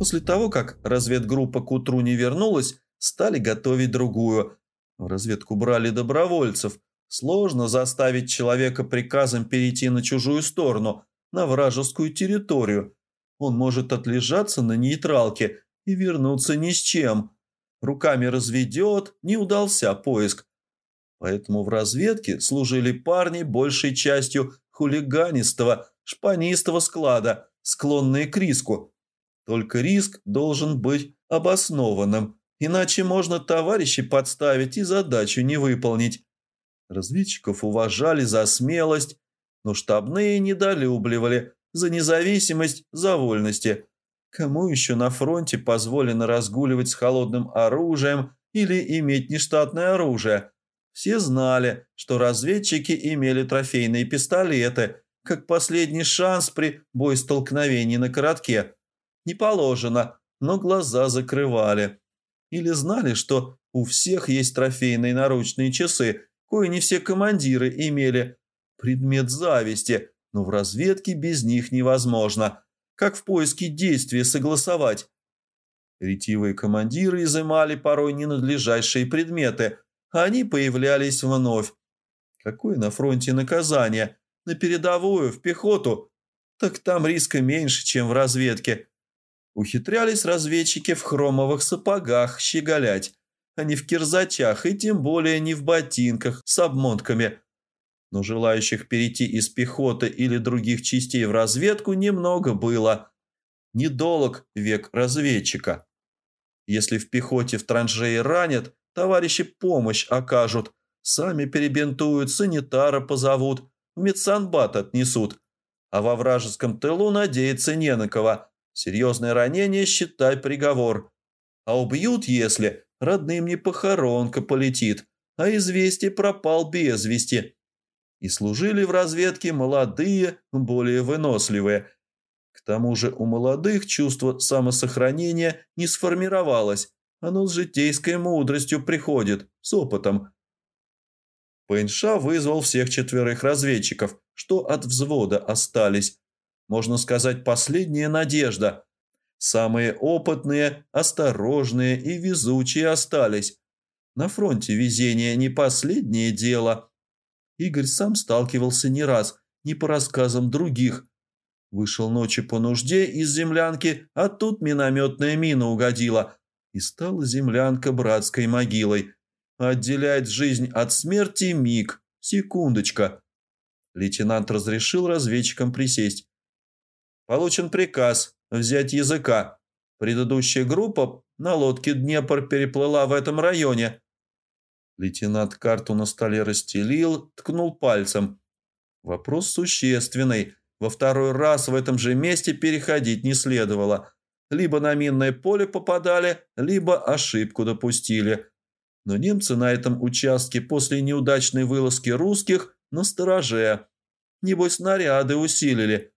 После того, как разведгруппа к утру не вернулась, стали готовить другую. В разведку брали добровольцев. Сложно заставить человека приказом перейти на чужую сторону, на вражескую территорию. Он может отлежаться на нейтралке и вернуться ни с чем. Руками разведет, не удался поиск. Поэтому в разведке служили парни большей частью хулиганистого, шпанистого склада, склонные к риску. Только риск должен быть обоснованным, иначе можно товарищей подставить и задачу не выполнить. Разведчиков уважали за смелость, но штабные недолюбливали за независимость, за вольности. Кому еще на фронте позволено разгуливать с холодным оружием или иметь нештатное оружие? Все знали, что разведчики имели трофейные пистолеты, как последний шанс при боестолкновении на коротке. Не положено, но глаза закрывали. Или знали, что у всех есть трофейные наручные часы, кое не все командиры имели. Предмет зависти, но в разведке без них невозможно. Как в поиске действия согласовать? Ретивые командиры изымали порой ненадлежащие предметы, а они появлялись вновь. Какое на фронте наказание? На передовую, в пехоту? Так там риска меньше, чем в разведке. Ухитрялись разведчики в хромовых сапогах щеголять, а не в кирзачах и тем более не в ботинках с обмотками. Но желающих перейти из пехоты или других частей в разведку немного было. Недолг век разведчика. Если в пехоте в траншеи ранят, товарищи помощь окажут, сами перебинтуют, санитара позовут, в медсанбат отнесут. А во вражеском тылу надеяться не на кого – Серьезное ранение, считай приговор. А убьют, если родным не похоронка полетит, а известие пропал без вести. И служили в разведке молодые, более выносливые. К тому же у молодых чувство самосохранения не сформировалось. Оно с житейской мудростью приходит, с опытом. ПНШ вызвал всех четверых разведчиков, что от взвода остались, можно сказать, последняя надежда. Самые опытные, осторожные и везучие остались. На фронте везение не последнее дело. Игорь сам сталкивался не раз, не по рассказам других. Вышел ночью по нужде из землянки, а тут минометная мина угодила. И стала землянка братской могилой. Отделяет жизнь от смерти миг, секундочка. Лейтенант разрешил разведчикам присесть. Получен приказ взять языка. Предыдущая группа на лодке Днепр переплыла в этом районе. Лейтенант карту на столе расстелил, ткнул пальцем. Вопрос существенный. Во второй раз в этом же месте переходить не следовало. Либо на минное поле попадали, либо ошибку допустили. Но немцы на этом участке после неудачной вылазки русских на стороже. Небось, снаряды усилили.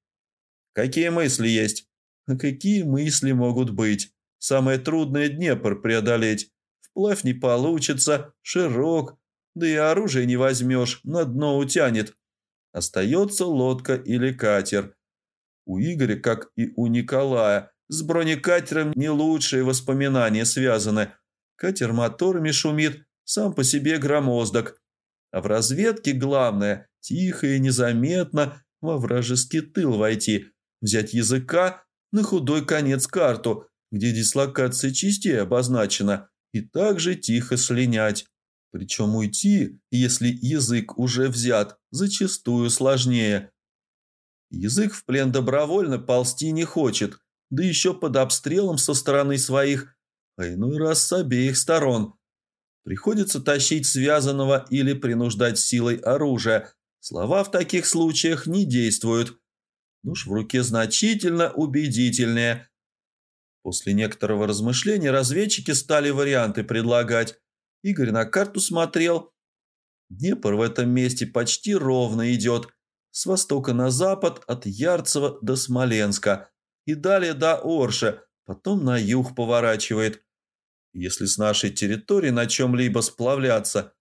Какие мысли есть? А какие мысли могут быть? Самое трудное Днепр преодолеть. Вплавь не получится, широк, да и оружие не возьмешь, на дно утянет. Остается лодка или катер. У Игоря, как и у Николая, с бронекатером не лучшие воспоминания связаны. Катер моторами шумит, сам по себе громоздок. А в разведке главное – тихо и незаметно во вражеский тыл войти – взять языка на худой конец карту, где дислокация частей обозначена, и также тихо слинять. Причем уйти, если язык уже взят, зачастую сложнее. Язык в плен добровольно ползти не хочет, да еще под обстрелом со стороны своих, а иной раз с обеих сторон. Приходится тащить связанного или принуждать силой оружия. Слова в таких случаях не действуют – Нож в руке значительно убедительнее. После некоторого размышления разведчики стали варианты предлагать. Игорь на карту смотрел. Днепр в этом месте почти ровно идет. С востока на запад от Ярцева до Смоленска. И далее до Орша, потом на юг поворачивает. Если с нашей территории на чем-либо сплавляться,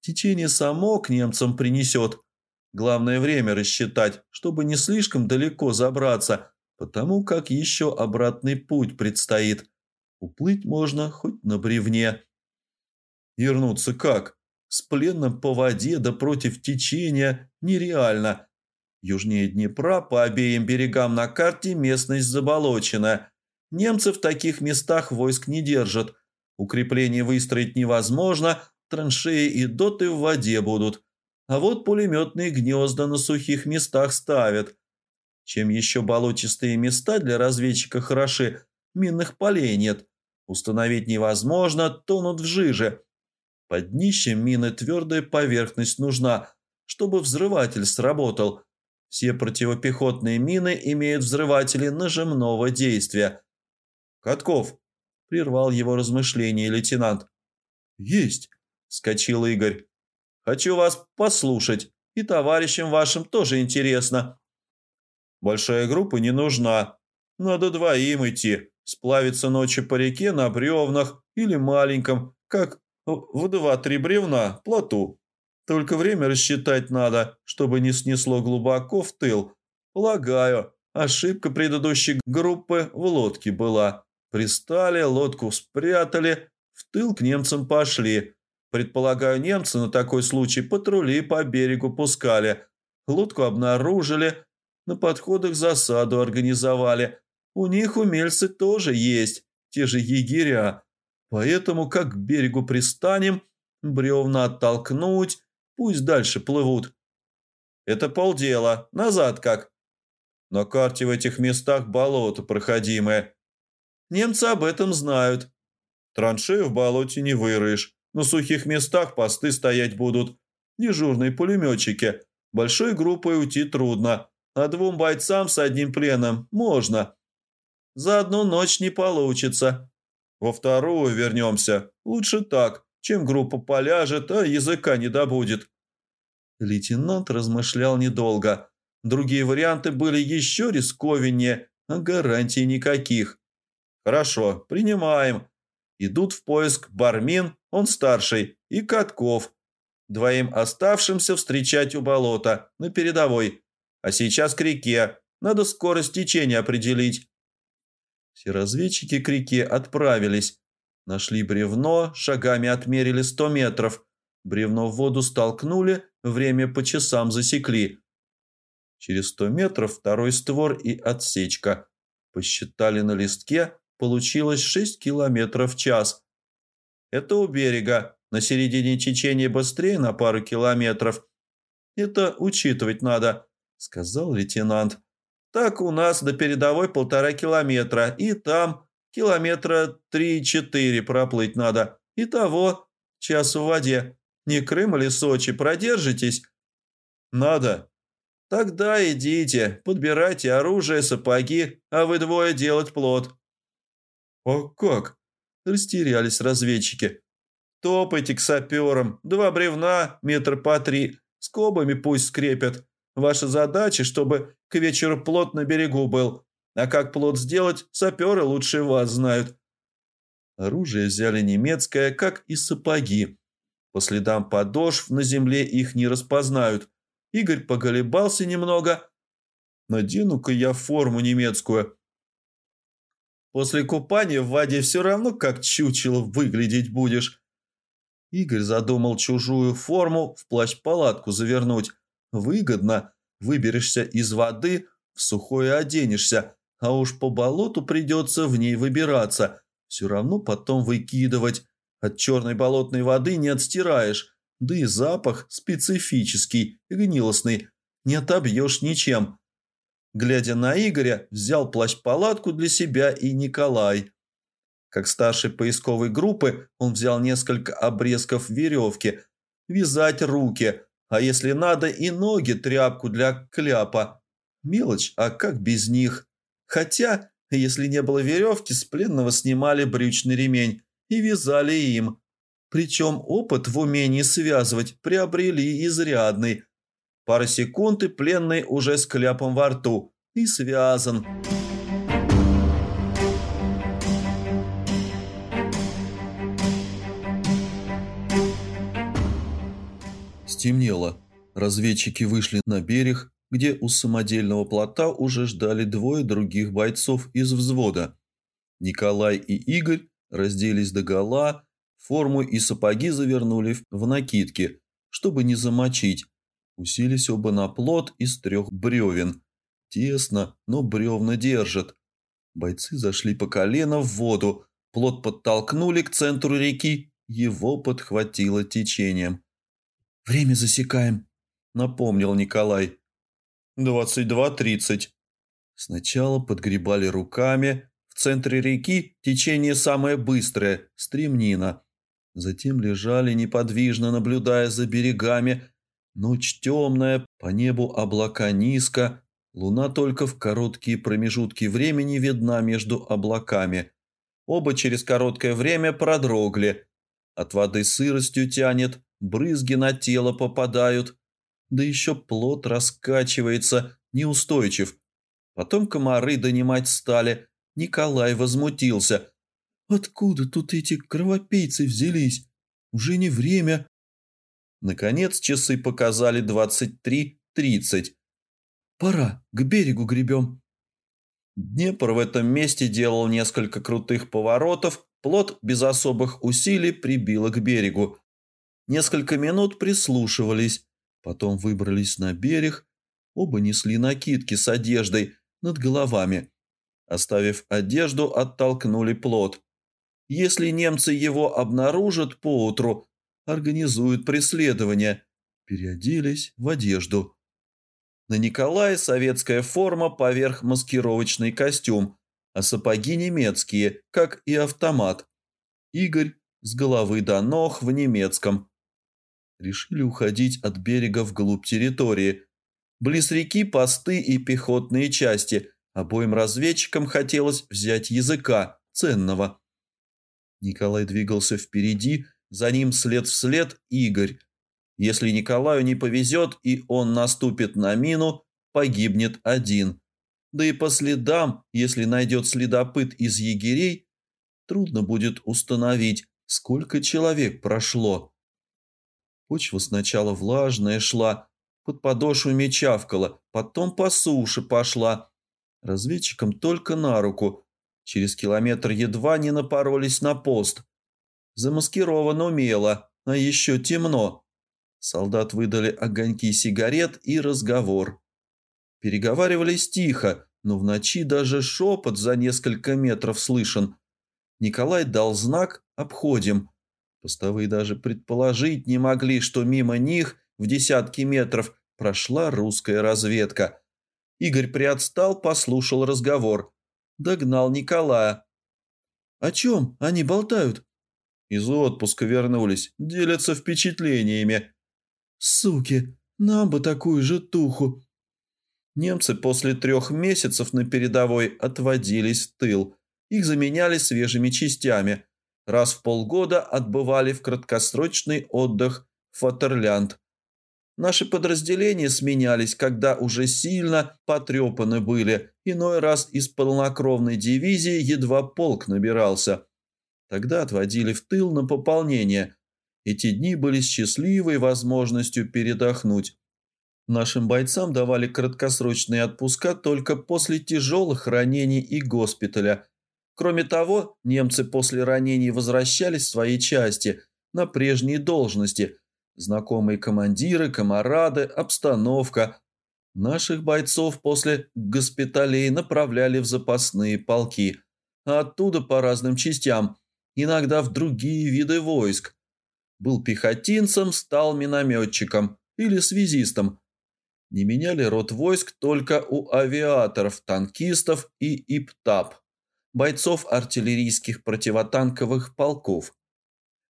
течение само к немцам принесет – Главное время рассчитать, чтобы не слишком далеко забраться, потому как еще обратный путь предстоит. Уплыть можно хоть на бревне. Вернуться как? С пленным по воде да против течения нереально. Южнее Днепра по обеим берегам на карте местность заболочена. Немцы в таких местах войск не держат. Укрепление выстроить невозможно, траншеи и доты в воде будут. А вот пулеметные гнезда на сухих местах ставят. Чем еще болотистые места для разведчика хороши, минных полей нет. Установить невозможно, тонут в жиже. Под днищем мины твердая поверхность нужна, чтобы взрыватель сработал. Все противопехотные мины имеют взрыватели нажимного действия. «Катков!» – прервал его размышления лейтенант. «Есть!» – скочил Игорь. «Хочу вас послушать, и товарищам вашим тоже интересно». «Большая группа не нужна. Надо двоим идти, сплавиться ночью по реке на бревнах или маленьком, как в два-три бревна, плоту. Только время рассчитать надо, чтобы не снесло глубоко в тыл. Полагаю, ошибка предыдущей группы в лодке была. Пристали, лодку спрятали, в тыл к немцам пошли. Предполагаю, немцы на такой случай патрули по берегу пускали. Лодку обнаружили, на подходах засаду организовали. У них умельцы тоже есть, те же егеря. Поэтому, как к берегу пристанем, бревна оттолкнуть, пусть дальше плывут. Это полдела. Назад как? На карте в этих местах болото проходимое. Немцы об этом знают. Траншею в болоте не выроешь. На сухих местах посты стоять будут. Дежурные пулеметчики. Большой группой уйти трудно. А двум бойцам с одним пленом можно. За одну ночь не получится. Во вторую вернемся. Лучше так, чем группа поляжет, а языка не добудет. Лейтенант размышлял недолго. Другие варианты были еще рисковеннее, а гарантий никаких. Хорошо, принимаем. Идут в поиск Бармин, он старший, и Катков. Двоим оставшимся встречать у болота, на передовой. А сейчас к реке. Надо скорость течения определить. Все разведчики к реке отправились. Нашли бревно, шагами отмерили сто метров. Бревно в воду столкнули, время по часам засекли. Через сто метров второй створ и отсечка. Посчитали на листке, получилось шесть километров в час. Это у берега, на середине течения быстрее на пару километров. Это учитывать надо, сказал лейтенант. Так у нас до передовой полтора километра, и там километра три-четыре проплыть надо. Итого час в воде. Не Крым или Сочи, продержитесь? Надо. Тогда идите, подбирайте оружие, сапоги, а вы двое делать плод. А как? Растерялись разведчики. Топайте к саперам, два бревна, метр по три, скобами пусть скрепят. Ваша задача, чтобы к вечеру плот на берегу был. А как плот сделать, саперы лучше вас знают. Оружие взяли немецкое, как и сапоги. По следам подошв на земле их не распознают. Игорь поголебался немного. Надену-ка я форму немецкую. После купания в воде все равно как чучело выглядеть будешь. Игорь задумал чужую форму в плащ-палатку завернуть. Выгодно. Выберешься из воды, в сухое оденешься, а уж по болоту придется в ней выбираться. Все равно потом выкидывать. От черной болотной воды не отстираешь. Да и запах специфический, гнилостный. Не отобьешь ничем. Глядя на Игоря, взял плащ-палатку для себя и Николай. Как старший поисковой группы, он взял несколько обрезков веревки. Вязать руки – а если надо, и ноги тряпку для кляпа. Мелочь, а как без них? Хотя, если не было веревки, с пленного снимали брючный ремень и вязали им. Причем опыт в умении связывать приобрели изрядный. Пара секунд и пленный уже с кляпом во рту и связан. Стемнело. Разведчики вышли на берег, где у самодельного плота уже ждали двое других бойцов из взвода. Николай и Игорь разделись догола, форму и сапоги завернули в накидки, чтобы не замочить. Уселись оба на плот из трех бревен. Тесно, но бревна держат. Бойцы зашли по колено в воду, плот подтолкнули к центру реки, его подхватило течением. «Время засекаем», — напомнил Николай. «Двадцать два тридцать». Сначала подгребали руками. В центре реки течение самое быстрое, стремнина. Затем лежали неподвижно, наблюдая за берегами. Ночь темная, по небу облака низко, луна только в короткие промежутки времени видна между облаками. Оба через короткое время продрогли. От воды сыростью тянет, брызги на тело попадают. Да еще плод раскачивается, неустойчив. Потом комары донимать стали. Николай возмутился. «Откуда тут эти кровопийцы взялись? Уже не время». Наконец часы показали двадцать три тридцать. «Пора, к берегу гребем». Днепр в этом месте делал несколько крутых поворотов, плот без особых усилий прибило к берегу. Несколько минут прислушивались, потом выбрались на берег, оба несли накидки с одеждой над головами. Оставив одежду, оттолкнули плот. Если немцы его обнаружат поутру, организуют преследование. Переоделись в одежду. На Николае советская форма поверх маскировочный костюм, а сапоги немецкие, как и автомат. Игорь с головы до ног в немецком решили уходить от берега вглубь территории. Близ реки посты и пехотные части. Обоим разведчикам хотелось взять языка, ценного. Николай двигался впереди, за ним след в след Игорь. Если Николаю не повезет и он наступит на мину, погибнет один. Да и по следам, если найдет следопыт из егерей, трудно будет установить, сколько человек прошло. Почва сначала влажная шла, под подошвами чавкала, потом по суше пошла. Разведчикам только на руку. Через километр едва не напоролись на пост. Замаскирован умело, а еще темно. Солдат выдали огоньки сигарет и разговор. Переговаривались тихо, но в ночи даже шепот за несколько метров слышен. Николай дал знак «Обходим». Постовые даже предположить не могли, что мимо них в десятки метров прошла русская разведка. Игорь приотстал, послушал разговор. Догнал Николая. «О чем они болтают?» Из отпуска вернулись, делятся впечатлениями. «Суки, нам бы такую же туху!» Немцы после трех месяцев на передовой отводились в тыл. Их заменяли свежими частями – раз в полгода отбывали в краткосрочный отдых в Фатерлянд. Наши подразделения сменялись, когда уже сильно потрепаны были, иной раз из полнокровной дивизии едва полк набирался. Тогда отводили в тыл на пополнение. Эти дни были счастливой возможностью передохнуть. Нашим бойцам давали краткосрочные отпуска только после тяжелых ранений и госпиталя – Кроме того, немцы после ранений возвращались в свои части на прежние должности. Знакомые командиры, комарады, обстановка. Наших бойцов после госпиталей направляли в запасные полки, а оттуда по разным частям, иногда в другие виды войск. Был пехотинцем, стал минометчиком или связистом. Не меняли род войск только у авиаторов, танкистов и ИПТАП бойцов артиллерийских противотанковых полков.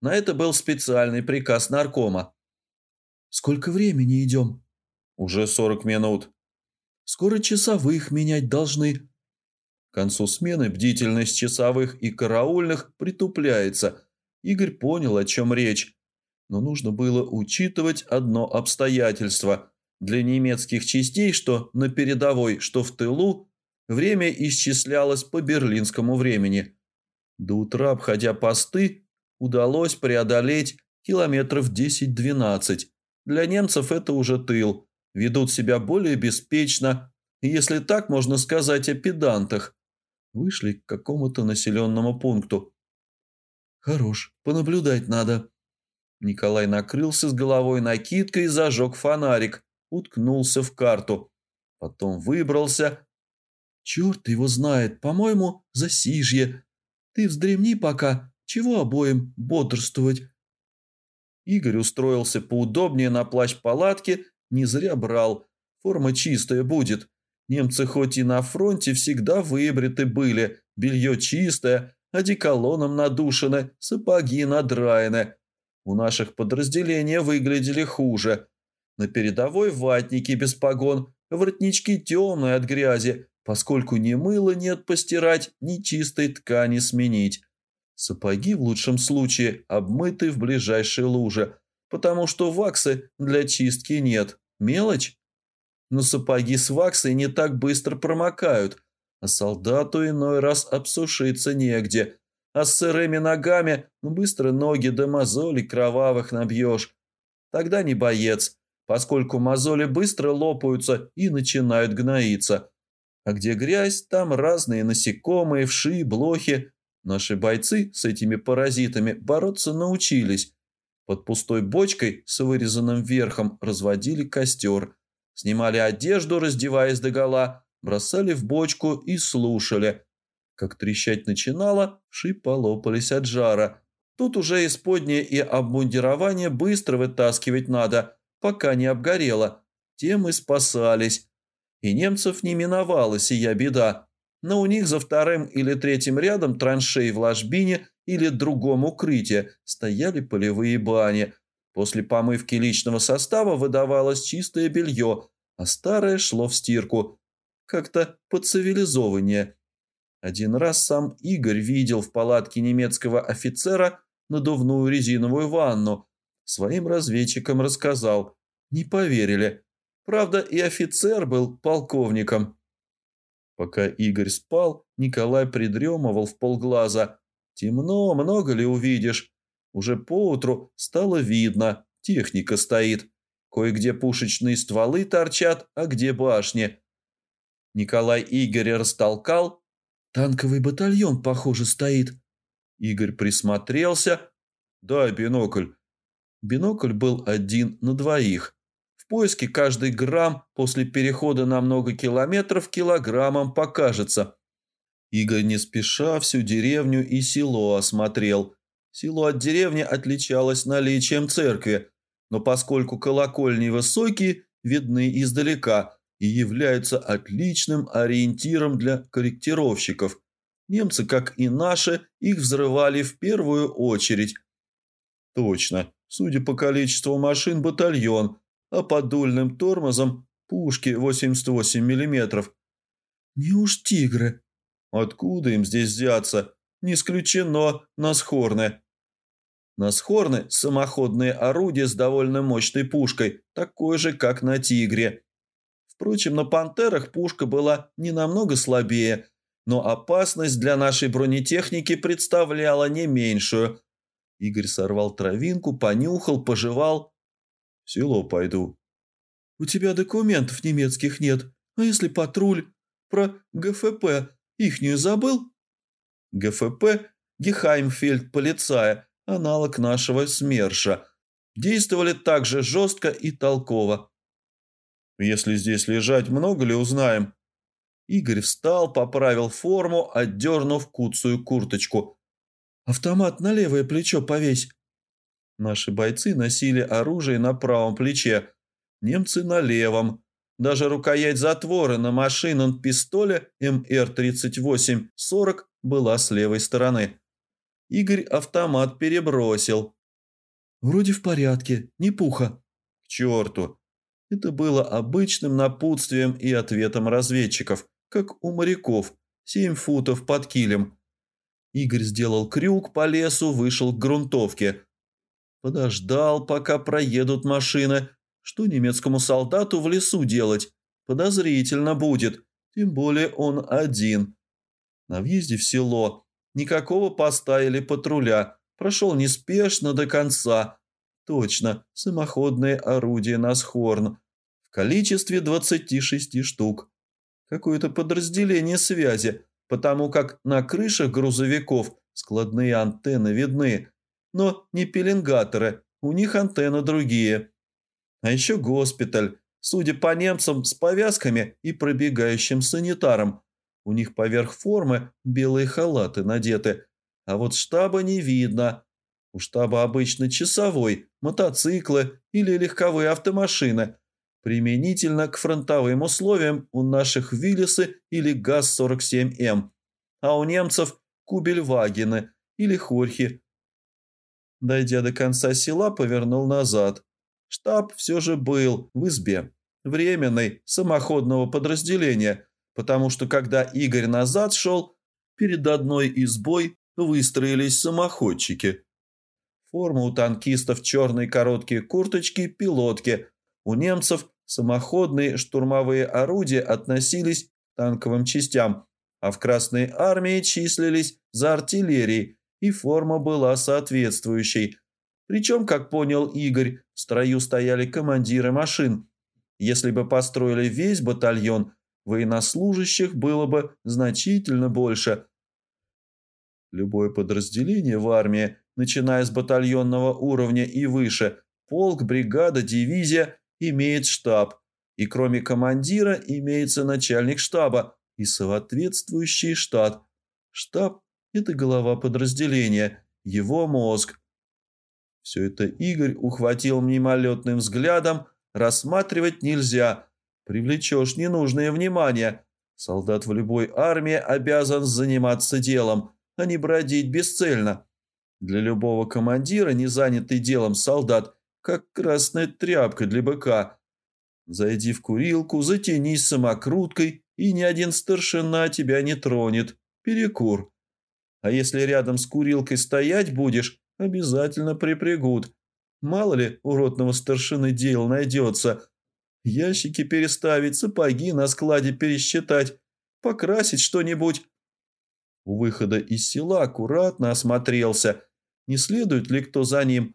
На это был специальный приказ наркома. «Сколько времени идем?» «Уже сорок минут». «Скоро часовых менять должны». К концу смены бдительность часовых и караульных притупляется. Игорь понял, о чем речь. Но нужно было учитывать одно обстоятельство. Для немецких частей, что на передовой, что в тылу, Время исчислялось по берлинскому времени. До утра, обходя посты, удалось преодолеть километров 10-12. Для немцев это уже тыл. ведут себя более беспечно, если так можно сказать о педантах. Вышли к какому-то населенному пункту. Хорош, понаблюдать надо. Николай накрылся с головой накидкой и зажег фонарик, уткнулся в карту. Потом выбрался. Черт его знает, по-моему, засижье. Ты вздремни пока, чего обоим бодрствовать. Игорь устроился поудобнее на плащ палатки, не зря брал. Форма чистая будет. Немцы хоть и на фронте всегда выбриты были, белье чистое, одеколоном надушены, сапоги надраены. У наших подразделения выглядели хуже. На передовой ватники без погон, воротнички темные от грязи, поскольку ни мыла нет постирать, ни чистой ткани сменить. Сапоги в лучшем случае обмыты в ближайшей луже, потому что ваксы для чистки нет. Мелочь? Но сапоги с ваксой не так быстро промокают, а солдату иной раз обсушиться негде. А с сырыми ногами быстро ноги до мозолей кровавых набьешь. Тогда не боец, поскольку мозоли быстро лопаются и начинают гноиться. А где грязь, там разные насекомые, вши, блохи. Наши бойцы с этими паразитами бороться научились. Под пустой бочкой с вырезанным верхом разводили костер. Снимали одежду, раздеваясь догола, бросали в бочку и слушали. Как трещать начинало, вши полопались от жара. Тут уже исподнее и обмундирование быстро вытаскивать надо, пока не обгорело. Тем и спасались. И немцев не миновала сия беда. Но у них за вторым или третьим рядом траншей в ложбине или другом укрытии стояли полевые бани. После помывки личного состава выдавалось чистое белье, а старое шло в стирку. Как-то поцивилизованнее. Один раз сам Игорь видел в палатке немецкого офицера надувную резиновую ванну. Своим разведчикам рассказал. Не поверили. Правда, и офицер был полковником. Пока Игорь спал, Николай придремывал в полглаза. Темно, много ли увидишь? Уже поутру стало видно, техника стоит. Кое-где пушечные стволы торчат, а где башни. Николай Игоря растолкал. Танковый батальон, похоже, стоит. Игорь присмотрелся. «Дай бинокль». Бинокль был один на двоих поиске каждый грамм после перехода на много километров килограммом покажется. Игорь не спеша всю деревню и село осмотрел. Село от деревни отличалось наличием церкви, но поскольку колокольни высокие, видны издалека и являются отличным ориентиром для корректировщиков. Немцы, как и наши, их взрывали в первую очередь. Точно, судя по количеству машин, батальон – а под дульным тормозом пушки 88 миллиметров. Неуж тигры? Откуда им здесь взяться? Не исключено Насхорны. Насхорны – самоходные орудия с довольно мощной пушкой, такой же, как на «Тигре». Впрочем, на «Пантерах» пушка была не намного слабее, но опасность для нашей бронетехники представляла не меньшую. Игорь сорвал травинку, понюхал, пожевал в село пойду. У тебя документов немецких нет. А если патруль? Про ГФП ихнюю забыл? ГФП – Гехаймфельд полицая, аналог нашего СМЕРШа. Действовали так же жестко и толково. Если здесь лежать, много ли узнаем? Игорь встал, поправил форму, отдернув куцую курточку. «Автомат на левое плечо повесь», Наши бойцы носили оружие на правом плече, немцы на левом. Даже рукоять затвора на машинном пистоле МР-38-40 была с левой стороны. Игорь автомат перебросил. «Вроде в порядке, не пуха». «К черту!» Это было обычным напутствием и ответом разведчиков, как у моряков, семь футов под килем. Игорь сделал крюк по лесу, вышел к грунтовке – Подождал, пока проедут машины. Что немецкому солдату в лесу делать? Подозрительно будет. Тем более он один. На въезде в село. Никакого поста или патруля. Прошел неспешно до конца. Точно, самоходные орудия на схорн. количестве 26 штук. Какое-то подразделение связи, потому как на крышах грузовиков складные антенны видны, но не пеленгаторы, у них антенны другие. А еще госпиталь, судя по немцам, с повязками и пробегающим санитаром. У них поверх формы белые халаты надеты, а вот штаба не видно. У штаба обычно часовой, мотоциклы или легковые автомашины. Применительно к фронтовым условиям у наших Виллисы или ГАЗ-47М, а у немцев Кубельвагены или Хорхи. Дойдя до конца села, повернул назад. Штаб все же был в избе, временной, самоходного подразделения, потому что когда Игорь назад шел, перед одной избой выстроились самоходчики. Форма у танкистов черные короткие курточки, пилотки. У немцев самоходные штурмовые орудия относились к танковым частям, а в Красной армии числились за артиллерией, и форма была соответствующей. Причем, как понял Игорь, в строю стояли командиры машин. Если бы построили весь батальон, военнослужащих было бы значительно больше. Любое подразделение в армии, начиная с батальонного уровня и выше, полк, бригада, дивизия, имеет штаб. И кроме командира имеется начальник штаба и соответствующий штат. Штаб – это голова подразделения, его мозг. Все это Игорь ухватил мимолетным взглядом, рассматривать нельзя, привлечешь ненужное внимание. Солдат в любой армии обязан заниматься делом, а не бродить бесцельно. Для любого командира, не занятый делом солдат, как красная тряпка для быка. Зайди в курилку, затянись самокруткой, и ни один старшина тебя не тронет. Перекур. А если рядом с курилкой стоять будешь, обязательно припрягут. Мало ли у ротного старшины дел найдется. Ящики переставить, сапоги на складе пересчитать, покрасить что-нибудь. У выхода из села аккуратно осмотрелся, не следует ли кто за ним.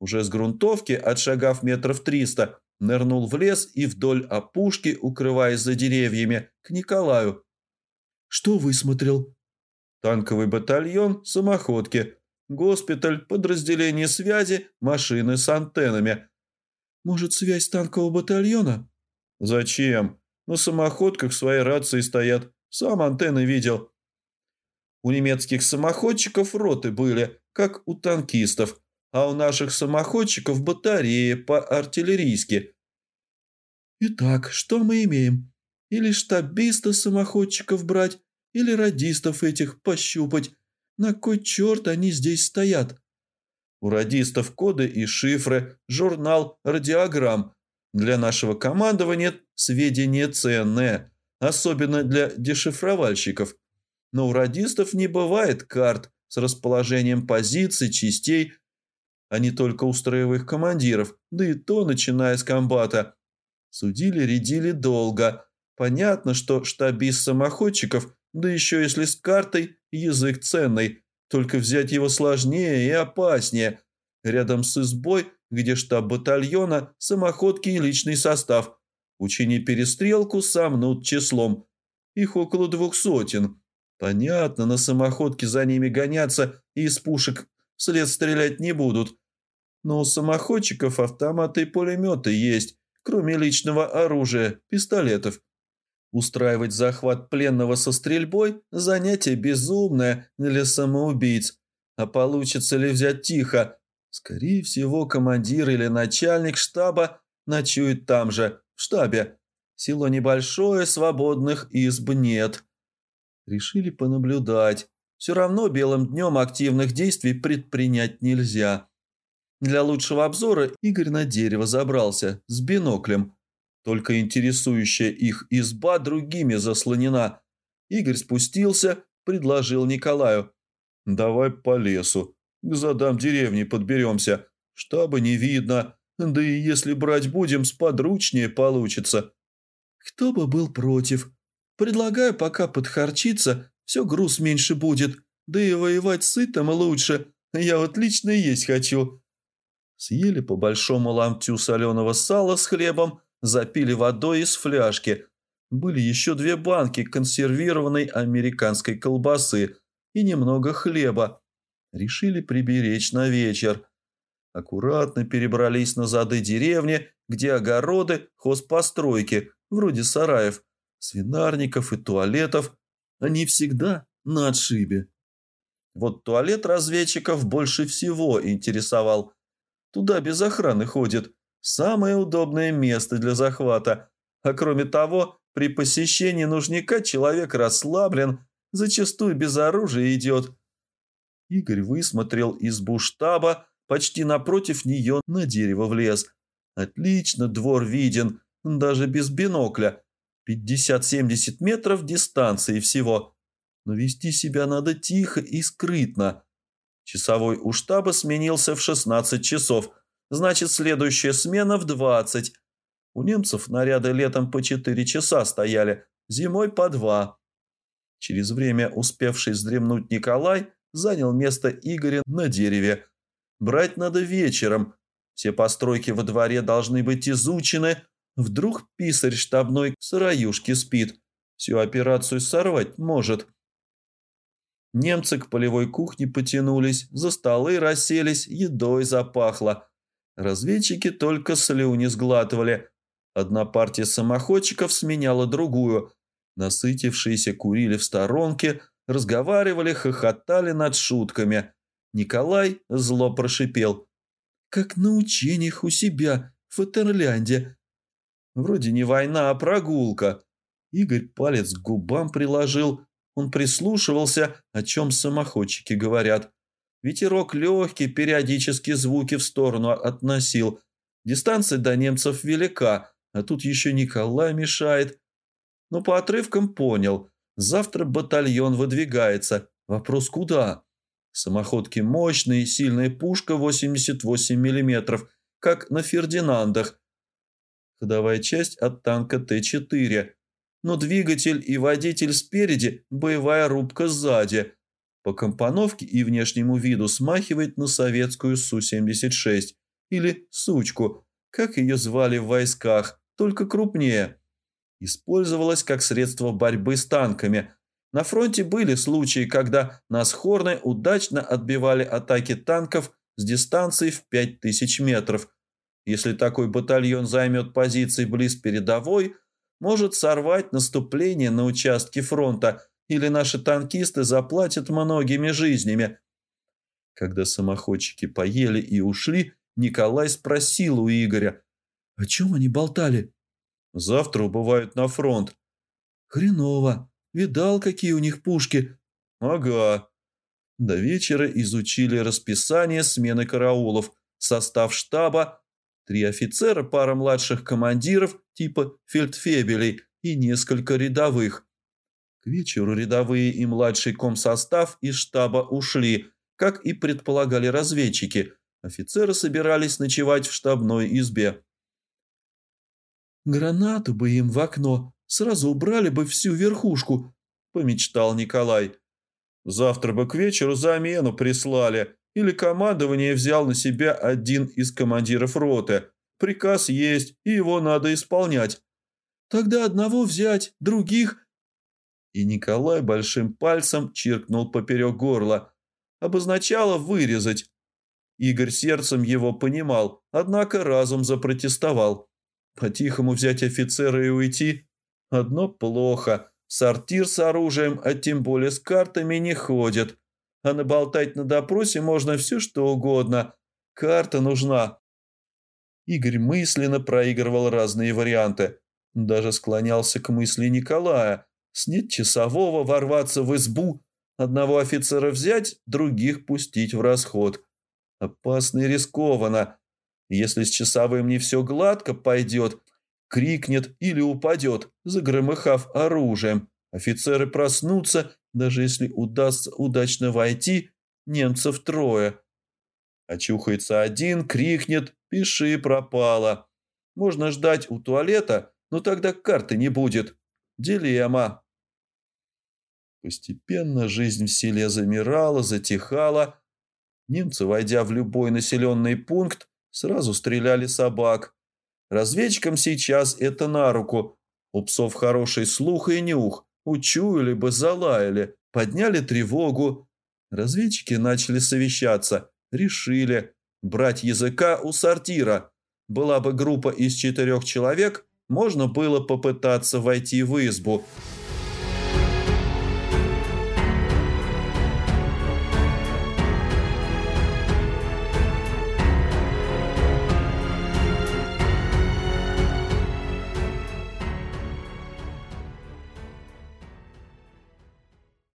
Уже с грунтовки, отшагав метров триста, нырнул в лес и вдоль опушки, укрываясь за деревьями, к Николаю. «Что высмотрел?» «Танковый батальон, самоходки, госпиталь, подразделение связи, машины с антеннами». «Может, связь танкового батальона?» «Зачем? На самоходках свои рации стоят. Сам антенны видел. У немецких самоходчиков роты были, как у танкистов, а у наших самоходчиков батареи по-артиллерийски. Итак, что мы имеем? Или штабиста самоходчиков брать, или радистов этих пощупать. На кой черт они здесь стоят? У радистов коды и шифры, журнал, радиограмм. Для нашего командования сведения ценные, особенно для дешифровальщиков. Но у радистов не бывает карт с расположением позиций, частей, а не только у строевых командиров, да и то, начиная с комбата. Судили-рядили долго. Понятно, что штабист самоходчиков, да еще если с картой, язык ценный, только взять его сложнее и опаснее. Рядом с избой, где штаб батальона, самоходки и личный состав. Учини перестрелку сомнут числом. Их около двух сотен. Понятно, на самоходке за ними гоняться и из пушек вслед стрелять не будут. Но у самоходчиков автоматы и пулеметы есть, кроме личного оружия, пистолетов. Устраивать захват пленного со стрельбой – занятие безумное для самоубийц. А получится ли взять тихо? Скорее всего, командир или начальник штаба ночует там же, в штабе. Село небольшое, свободных изб нет. Решили понаблюдать. Все равно белым днем активных действий предпринять нельзя. Для лучшего обзора Игорь на дерево забрался с биноклем. Только интересующая их изба другими заслонена. Игорь спустился, предложил Николаю. «Давай по лесу. К задам деревни подберемся. Штаба не видно. Да и если брать будем, сподручнее получится». «Кто бы был против?» Предлагаю пока подхарчиться, все груз меньше будет, да и воевать сытым лучше. Я вот лично есть хочу». Съели по большому ломтю соленого сала с хлебом, запили водой из фляжки. Были еще две банки консервированной американской колбасы и немного хлеба. Решили приберечь на вечер. Аккуратно перебрались на зады деревни, где огороды, хозпостройки, вроде сараев, свинарников и туалетов. Они всегда на отшибе. Вот туалет разведчиков больше всего интересовал. Туда без охраны ходит. Самое удобное место для захвата. А кроме того, при посещении нужника человек расслаблен, зачастую без оружия идет. Игорь высмотрел избу штаба, почти напротив нее на дерево влез. Отлично, двор виден, даже без бинокля. 50-70 метров дистанции всего. Но вести себя надо тихо и скрытно. Часовой у штаба сменился в 16 часов, значит, следующая смена в 20. У немцев наряды летом по 4 часа стояли, зимой по 2. Через время успевший вздремнуть Николай занял место Игоря на дереве. Брать надо вечером. Все постройки во дворе должны быть изучены. Вдруг писарь штабной сыроюшки спит. Всю операцию сорвать может. Немцы к полевой кухне потянулись, за столы расселись, едой запахло. Разведчики только слюни сглатывали. Одна партия самоходчиков сменяла другую. Насытившиеся курили в сторонке, разговаривали, хохотали над шутками. Николай зло прошипел. «Как на учениях у себя в Фатерлянде. Вроде не война, а прогулка». Игорь палец к губам приложил, он прислушивался, о чем самоходчики говорят. Ветерок легкий, периодически звуки в сторону относил. Дистанция до немцев велика, а тут еще Николай мешает. Но по отрывкам понял. Завтра батальон выдвигается. Вопрос куда? Самоходки мощные, сильная пушка 88 мм, как на Фердинандах. Ходовая часть от танка Т-4 но двигатель и водитель спереди, боевая рубка сзади. По компоновке и внешнему виду смахивает на советскую Су-76 или «Сучку», как ее звали в войсках, только крупнее. Использовалась как средство борьбы с танками. На фронте были случаи, когда нас хорны удачно отбивали атаки танков с дистанции в 5000 метров. Если такой батальон займет позиции близ передовой – может сорвать наступление на участке фронта, или наши танкисты заплатят многими жизнями. Когда самоходчики поели и ушли, Николай спросил у Игоря, «О чем они болтали?» «Завтра убывают на фронт». «Хреново. Видал, какие у них пушки?» «Ага». До вечера изучили расписание смены караулов, состав штаба, три офицера, пара младших командиров типа фельдфебелей и несколько рядовых. К вечеру рядовые и младший комсостав из штаба ушли, как и предполагали разведчики. Офицеры собирались ночевать в штабной избе. «Гранату бы им в окно, сразу убрали бы всю верхушку», – помечтал Николай. «Завтра бы к вечеру замену прислали, или командование взял на себя один из командиров роты. Приказ есть, и его надо исполнять. Тогда одного взять, других...» И Николай большим пальцем чиркнул поперек горла. Обозначало вырезать. Игорь сердцем его понимал, однако разум запротестовал. По-тихому взять офицера и уйти? Одно плохо. Сортир с оружием, а тем более с картами, не ходит. А наболтать на допросе можно все, что угодно. Карта нужна. Игорь мысленно проигрывал разные варианты. Даже склонялся к мысли Николая. Снять часового, ворваться в избу, одного офицера взять, других пустить в расход. Опасно и рискованно. Если с часовым не все гладко пойдет, крикнет или упадет, загромыхав оружием. Офицеры проснутся, даже если удастся удачно войти, немцев трое. Очухается один, крикнет «Пиши, пропало». Можно ждать у туалета, но тогда карты не будет. Дилемма. Постепенно жизнь в селе замирала, затихала. Немцы, войдя в любой населенный пункт, сразу стреляли собак. Разведчикам сейчас это на руку. У псов хороший слух и нюх. Учуяли бы, залаяли, подняли тревогу. Разведчики начали совещаться. Решили брать языка у сортира. Была бы группа из четырех человек, можно было попытаться войти в избу –